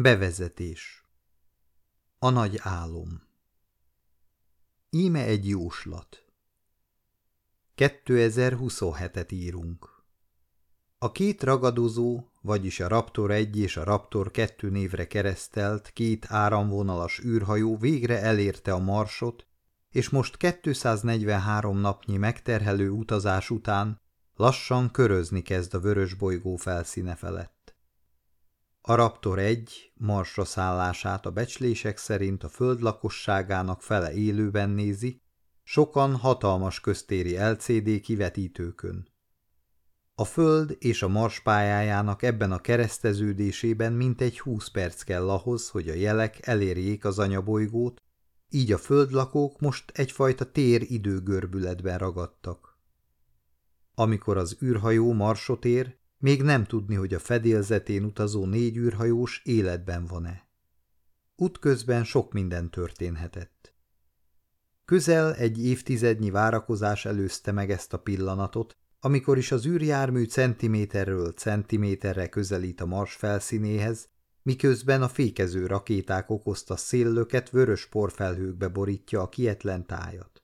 Bevezetés A nagy álom Íme egy jóslat 2027-et írunk. A két ragadozó, vagyis a Raptor 1 és a Raptor 2 névre keresztelt két áramvonalas űrhajó végre elérte a marsot, és most 243 napnyi megterhelő utazás után lassan körözni kezd a vörös bolygó felszíne felett. A Raptor 1 marsra szállását a becslések szerint a föld lakosságának fele élőben nézi, sokan hatalmas köztéri LCD kivetítőkön. A Föld és a Mars pályájának ebben a kereszteződésében mintegy 20 perc kell ahhoz, hogy a jelek elérjék az anyabolygót, így a földlakók most egyfajta tér-időgörbületben ragadtak. Amikor az űrhajó Marsot ér, még nem tudni, hogy a fedélzetén utazó négy űrhajós életben van-e. Útközben sok minden történhetett. Közel egy évtizednyi várakozás előzte meg ezt a pillanatot, amikor is az űrjármű centiméterről centiméterre közelít a Mars felszínéhez, miközben a fékező rakéták okozta széllöket vörös porfelhőkbe borítja a kietlen tájat.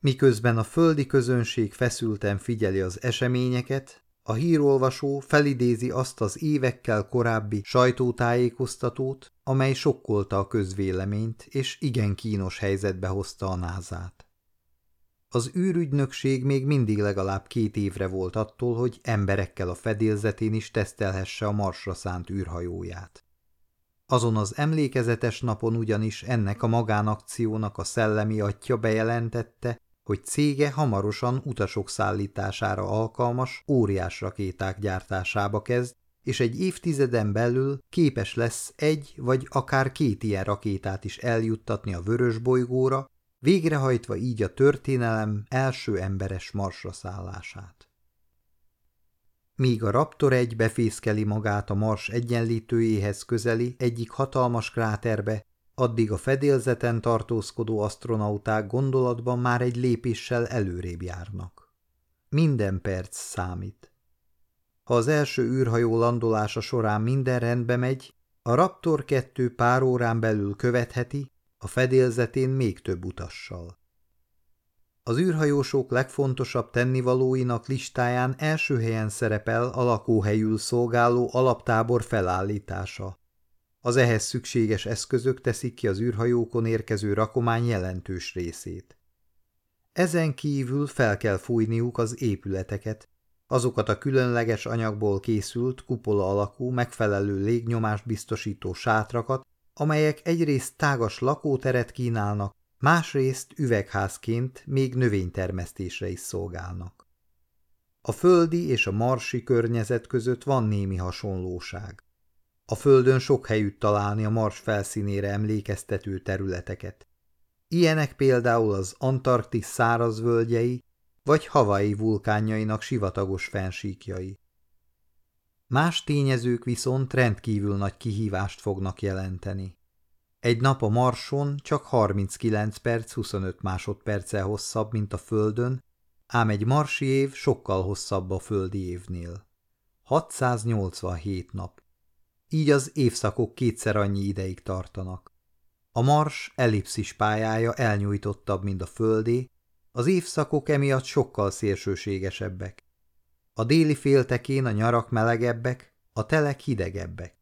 Miközben a földi közönség feszülten figyeli az eseményeket, a hírolvasó felidézi azt az évekkel korábbi sajtótájékoztatót, amely sokkolta a közvéleményt, és igen kínos helyzetbe hozta a názát. Az űrügynökség még mindig legalább két évre volt attól, hogy emberekkel a fedélzetén is tesztelhesse a marsra szánt űrhajóját. Azon az emlékezetes napon ugyanis ennek a magánakciónak a szellemi atya bejelentette, hogy cége hamarosan utasok szállítására alkalmas óriás rakéták gyártásába kezd, és egy évtizeden belül képes lesz egy vagy akár két ilyen rakétát is eljuttatni a vörös bolygóra, végrehajtva így a történelem első emberes marsra szállását. Míg a Raptor egy befészkeli magát a Mars egyenlítőjéhez közeli egyik hatalmas kráterbe, addig a fedélzeten tartózkodó asztronauták gondolatban már egy lépéssel előrébb járnak. Minden perc számít. Ha az első űrhajó landolása során minden rendbe megy, a Raptor 2 pár órán belül követheti, a fedélzetén még több utassal. Az űrhajósok legfontosabb tennivalóinak listáján első helyen szerepel a lakóhelyül szolgáló alaptábor felállítása. Az ehhez szükséges eszközök teszik ki az űrhajókon érkező rakomány jelentős részét. Ezen kívül fel kell fújniuk az épületeket, azokat a különleges anyagból készült kupola alakú, megfelelő légnyomás biztosító sátrakat, amelyek egyrészt tágas lakóteret kínálnak, másrészt üvegházként még növénytermesztésre is szolgálnak. A földi és a marsi környezet között van némi hasonlóság. A Földön sok helyütt találni a Mars felszínére emlékeztető területeket. Ilyenek például az Antarktisz szárazvölgyei, vagy Hawaii vulkánjainak sivatagos fensíkjai. Más tényezők viszont rendkívül nagy kihívást fognak jelenteni. Egy nap a Marson csak 39 perc 25 másodperccel hosszabb, mint a Földön, ám egy marsi év sokkal hosszabb a földi évnél. 687 nap így az évszakok kétszer annyi ideig tartanak. A Mars ellipszis pályája elnyújtottabb, mint a Földé, az évszakok emiatt sokkal szélsőségesebbek. A déli féltekén a nyarak melegebbek, a telek hidegebbek.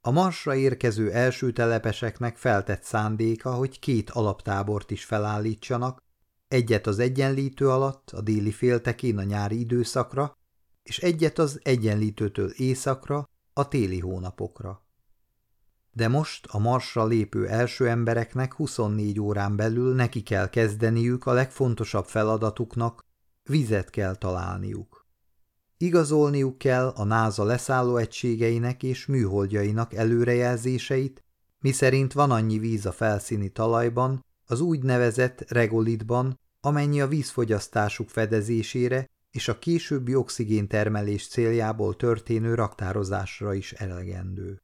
A Marsra érkező első telepeseknek feltett szándéka, hogy két alaptábort is felállítsanak, egyet az egyenlítő alatt, a déli féltekén a nyári időszakra, és egyet az egyenlítőtől északra, a téli hónapokra. De most a marsra lépő első embereknek 24 órán belül neki kell kezdeniük a legfontosabb feladatuknak, vizet kell találniuk. Igazolniuk kell a NASA leszálló egységeinek és műholdjainak előrejelzéseit, miszerint van annyi víz a felszíni talajban, az úgynevezett regolitban, amennyi a vízfogyasztásuk fedezésére és a későbbi oxigéntermelés céljából történő raktározásra is elegendő.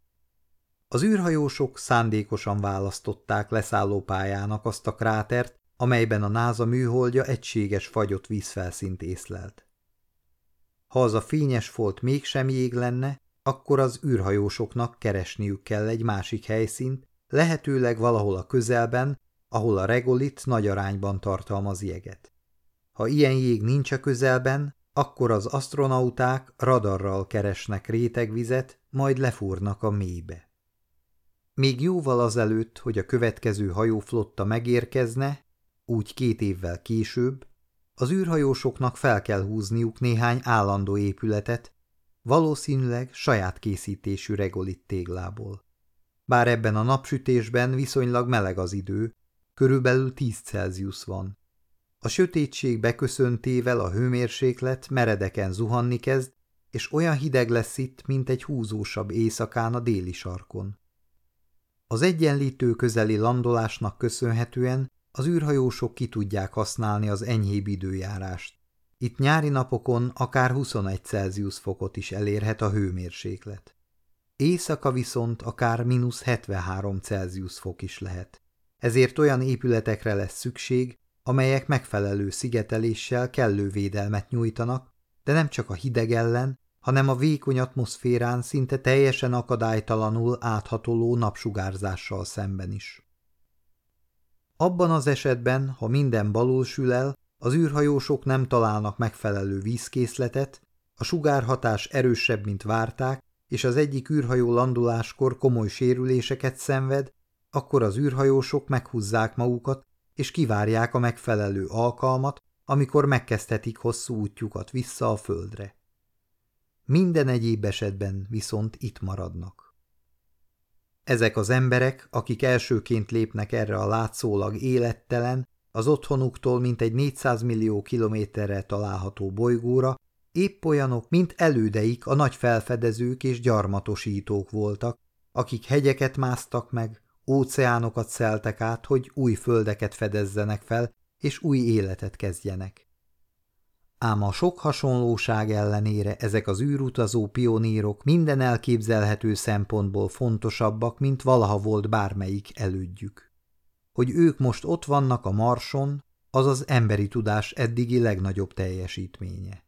Az űrhajósok szándékosan választották leszállópályának azt a krátert, amelyben a NASA műholdja egységes fagyott vízfelszínt észlelt. Ha az a fényes folt mégsem jég lenne, akkor az űrhajósoknak keresniük kell egy másik helyszínt, lehetőleg valahol a közelben, ahol a regolit nagy arányban tartalmaz jeget. Ha ilyen jég nincs a közelben, akkor az astronauták radarral keresnek rétegvizet, majd lefúrnak a mélybe. Még jóval azelőtt, hogy a következő hajóflotta megérkezne, úgy két évvel később, az űrhajósoknak fel kell húzniuk néhány állandó épületet, valószínűleg saját készítésű regolit téglából. Bár ebben a napsütésben viszonylag meleg az idő, körülbelül 10 Celsius van. A sötétség beköszöntével a hőmérséklet meredeken zuhanni kezd, és olyan hideg lesz itt, mint egy húzósabb éjszakán a déli sarkon. Az egyenlítő közeli landolásnak köszönhetően az űrhajósok ki tudják használni az enyhébb időjárást. Itt nyári napokon akár 21 Celsius fokot is elérhet a hőmérséklet. Éjszaka viszont akár mínusz 73 Celsius fok is lehet. Ezért olyan épületekre lesz szükség, amelyek megfelelő szigeteléssel kellő védelmet nyújtanak, de nem csak a hideg ellen, hanem a vékony atmoszférán szinte teljesen akadálytalanul áthatoló napsugárzással szemben is. Abban az esetben, ha minden balul sül el, az űrhajósok nem találnak megfelelő vízkészletet, a sugárhatás erősebb, mint várták, és az egyik űrhajó landuláskor komoly sérüléseket szenved, akkor az űrhajósok meghúzzák magukat, és kivárják a megfelelő alkalmat, amikor megkezdhetik hosszú útjukat vissza a földre. Minden egyéb esetben viszont itt maradnak. Ezek az emberek, akik elsőként lépnek erre a látszólag élettelen, az otthonuktól mintegy 400 millió kilométerre található bolygóra, épp olyanok, mint elődeik a nagy felfedezők és gyarmatosítók voltak, akik hegyeket másztak meg, óceánokat szeltek át, hogy új földeket fedezzenek fel, és új életet kezdjenek. Ám a sok hasonlóság ellenére ezek az űrutazó pionírok minden elképzelhető szempontból fontosabbak, mint valaha volt bármelyik elődjük. Hogy ők most ott vannak a Marson, az az emberi tudás eddigi legnagyobb teljesítménye.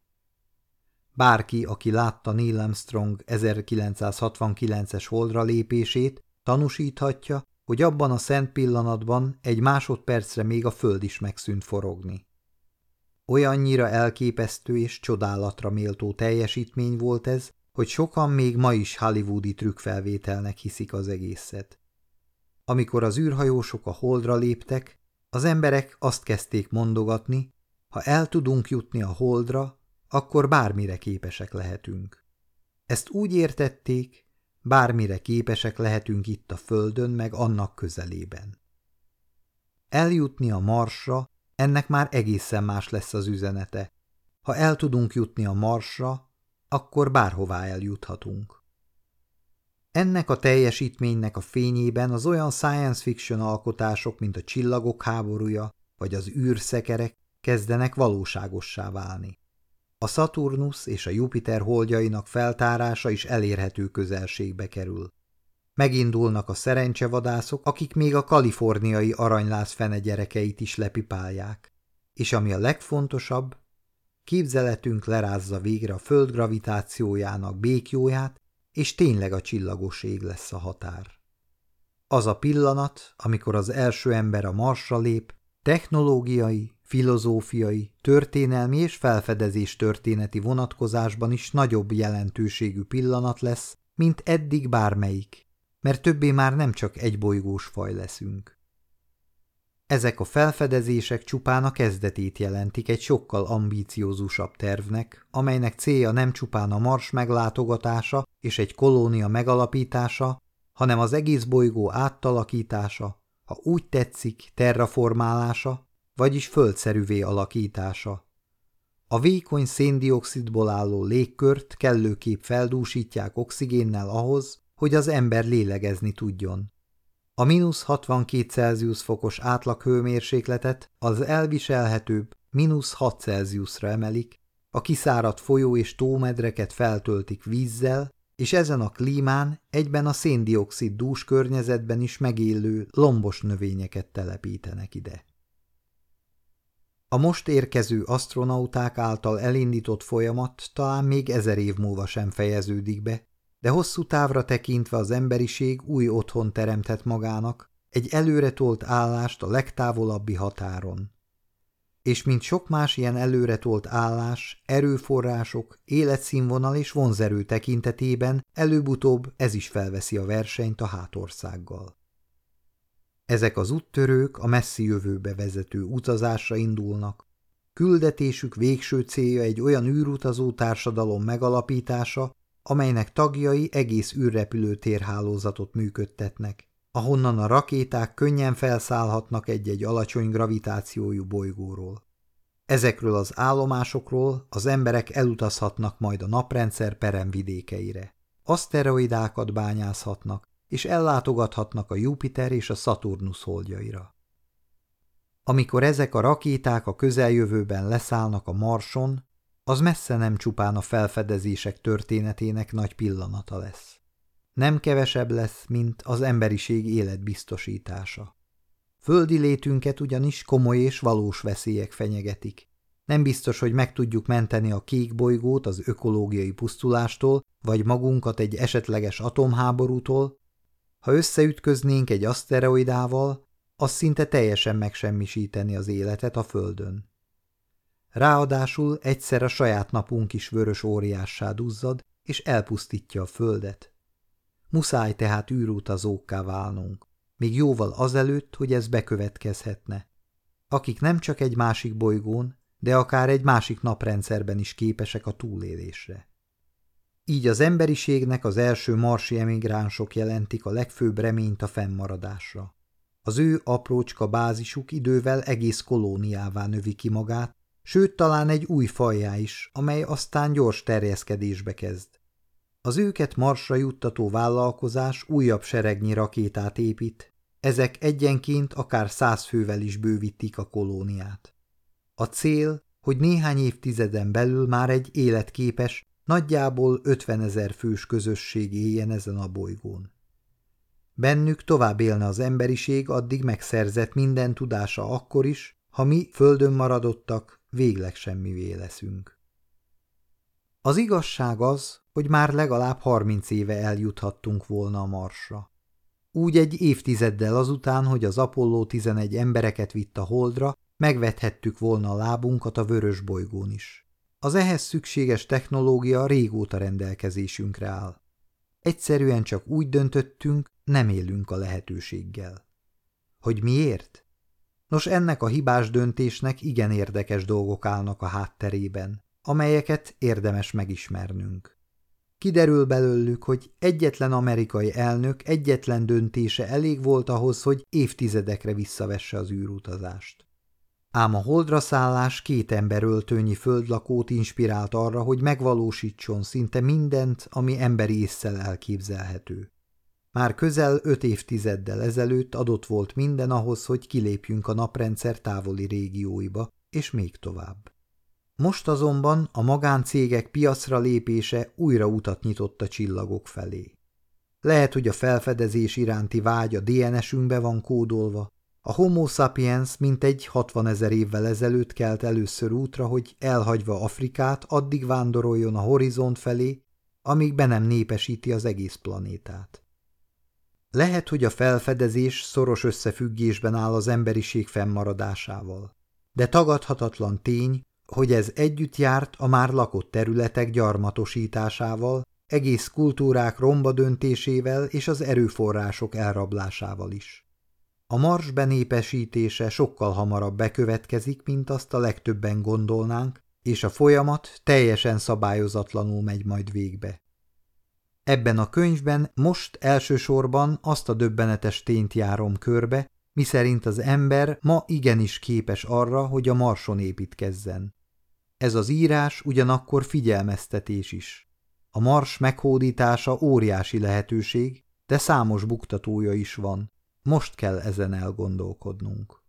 Bárki, aki látta Neil Armstrong 1969-es holdra lépését, tanúsíthatja, hogy abban a szent pillanatban egy másodpercre még a föld is megszűnt forogni. Olyannyira elképesztő és csodálatra méltó teljesítmény volt ez, hogy sokan még ma is hollywoodi trükkfelvételnek hiszik az egészet. Amikor az űrhajósok a holdra léptek, az emberek azt kezdték mondogatni, ha el tudunk jutni a holdra, akkor bármire képesek lehetünk. Ezt úgy értették, bármire képesek lehetünk itt a Földön, meg annak közelében. Eljutni a Marsra, ennek már egészen más lesz az üzenete. Ha el tudunk jutni a Marsra, akkor bárhová eljuthatunk. Ennek a teljesítménynek a fényében az olyan science fiction alkotások, mint a Csillagok háborúja vagy az űrszekerek kezdenek valóságossá válni. A Saturnus és a Jupiter holdjainak feltárása is elérhető közelségbe kerül. Megindulnak a szerencsevadászok, akik még a kaliforniai aranylász fene gyerekeit is lepipálják. És ami a legfontosabb, képzeletünk lerázza végre a föld gravitációjának békjóját, és tényleg a csillagos ég lesz a határ. Az a pillanat, amikor az első ember a Marsra lép, technológiai, filozófiai, történelmi és felfedezés történeti vonatkozásban is nagyobb jelentőségű pillanat lesz, mint eddig bármelyik, mert többé már nem csak egy bolygós faj leszünk. Ezek a felfedezések csupán a kezdetét jelentik egy sokkal ambíciózusabb tervnek, amelynek célja nem csupán a Mars meglátogatása és egy kolónia megalapítása, hanem az egész bolygó áttalakítása, ha úgy tetszik, terraformálása, vagyis földszerűvé alakítása. A vékony széndiokszidból álló légkört kellőképp feldúsítják oxigénnel ahhoz, hogy az ember lélegezni tudjon. A mínusz 62 Celsius fokos átlaghőmérsékletet az elviselhetőbb mínusz 6 Celsiusra emelik, a kiszáradt folyó és tómedreket feltöltik vízzel, és ezen a klímán egyben a széndiokszid dús környezetben is megélő lombos növényeket telepítenek ide. A most érkező asztronauták által elindított folyamat talán még ezer év múlva sem fejeződik be, de hosszú távra tekintve az emberiség új otthon teremtett magának, egy előretolt állást a legtávolabbi határon. És mint sok más ilyen előretolt állás, erőforrások, életszínvonal és vonzerő tekintetében előbb-utóbb ez is felveszi a versenyt a hátországgal. Ezek az úttörők a messzi jövőbe vezető utazásra indulnak, Küldetésük végső célja egy olyan űrutazó társadalom megalapítása, amelynek tagjai egész űrrepülő térhálózatot működtetnek, ahonnan a rakéták könnyen felszállhatnak egy-egy alacsony gravitációjú bolygóról. Ezekről az állomásokról az emberek elutazhatnak majd a naprendszer peremvidékeire. Aszteroidákat bányázhatnak, és ellátogathatnak a Jupiter és a Saturnus holdjaira. Amikor ezek a rakéták a közeljövőben leszállnak a Marson, az messze nem csupán a felfedezések történetének nagy pillanata lesz. Nem kevesebb lesz, mint az emberiség életbiztosítása. Földi létünket ugyanis komoly és valós veszélyek fenyegetik. Nem biztos, hogy meg tudjuk menteni a kék bolygót az ökológiai pusztulástól, vagy magunkat egy esetleges atomháborútól. Ha összeütköznénk egy aszteroidával, az szinte teljesen megsemmisíteni az életet a földön. Ráadásul egyszer a saját napunk is vörös óriássá duzzad, és elpusztítja a földet. Muszáj tehát űrutazókká válnunk, még jóval azelőtt, hogy ez bekövetkezhetne. Akik nem csak egy másik bolygón, de akár egy másik naprendszerben is képesek a túlélésre. Így az emberiségnek az első marsi emigránsok jelentik a legfőbb reményt a fennmaradásra. Az ő aprócska bázisuk idővel egész kolóniává növi ki magát, sőt talán egy új fajjá is, amely aztán gyors terjeszkedésbe kezd. Az őket marsra juttató vállalkozás újabb seregnyi rakétát épít, ezek egyenként akár száz fővel is bővítik a kolóniát. A cél, hogy néhány évtizeden belül már egy életképes, nagyjából 50 ezer fős közösség éljen ezen a bolygón. Bennük tovább élne az emberiség addig megszerzett minden tudása akkor is, ha mi földön maradottak, végleg semmivé leszünk. Az igazság az, hogy már legalább harminc éve eljuthattunk volna a Marsra. Úgy egy évtizeddel azután, hogy az Apollo 11 embereket vitt a Holdra, megvethettük volna a lábunkat a vörös bolygón is. Az ehhez szükséges technológia régóta rendelkezésünkre áll. Egyszerűen csak úgy döntöttünk, nem élünk a lehetőséggel. Hogy miért? Nos, ennek a hibás döntésnek igen érdekes dolgok állnak a hátterében, amelyeket érdemes megismernünk. Kiderül belőlük, hogy egyetlen amerikai elnök egyetlen döntése elég volt ahhoz, hogy évtizedekre visszavesse az űrutazást. Ám a holdra szállás két emberöltőnyi földlakót inspirált arra, hogy megvalósítson szinte mindent, ami emberi észszel elképzelhető. Már közel öt évtizeddel ezelőtt adott volt minden ahhoz, hogy kilépjünk a naprendszer távoli régióiba, és még tovább. Most azonban a magáncégek piacra lépése újra utat nyitott a csillagok felé. Lehet, hogy a felfedezés iránti vágy a DNS-ünkbe van kódolva, a homo sapiens mintegy 60 ezer évvel ezelőtt kelt először útra, hogy elhagyva Afrikát addig vándoroljon a horizont felé, amíg be nem népesíti az egész planétát. Lehet, hogy a felfedezés szoros összefüggésben áll az emberiség fennmaradásával. De tagadhatatlan tény, hogy ez együtt járt a már lakott területek gyarmatosításával, egész kultúrák romba döntésével és az erőforrások elrablásával is. A mars benépesítése sokkal hamarabb bekövetkezik, mint azt a legtöbben gondolnánk, és a folyamat teljesen szabályozatlanul megy majd végbe. Ebben a könyvben most elsősorban azt a döbbenetes tényt járom körbe, miszerint az ember ma igenis képes arra, hogy a marson építkezzen. Ez az írás ugyanakkor figyelmeztetés is. A mars meghódítása óriási lehetőség, de számos buktatója is van. Most kell ezen elgondolkodnunk.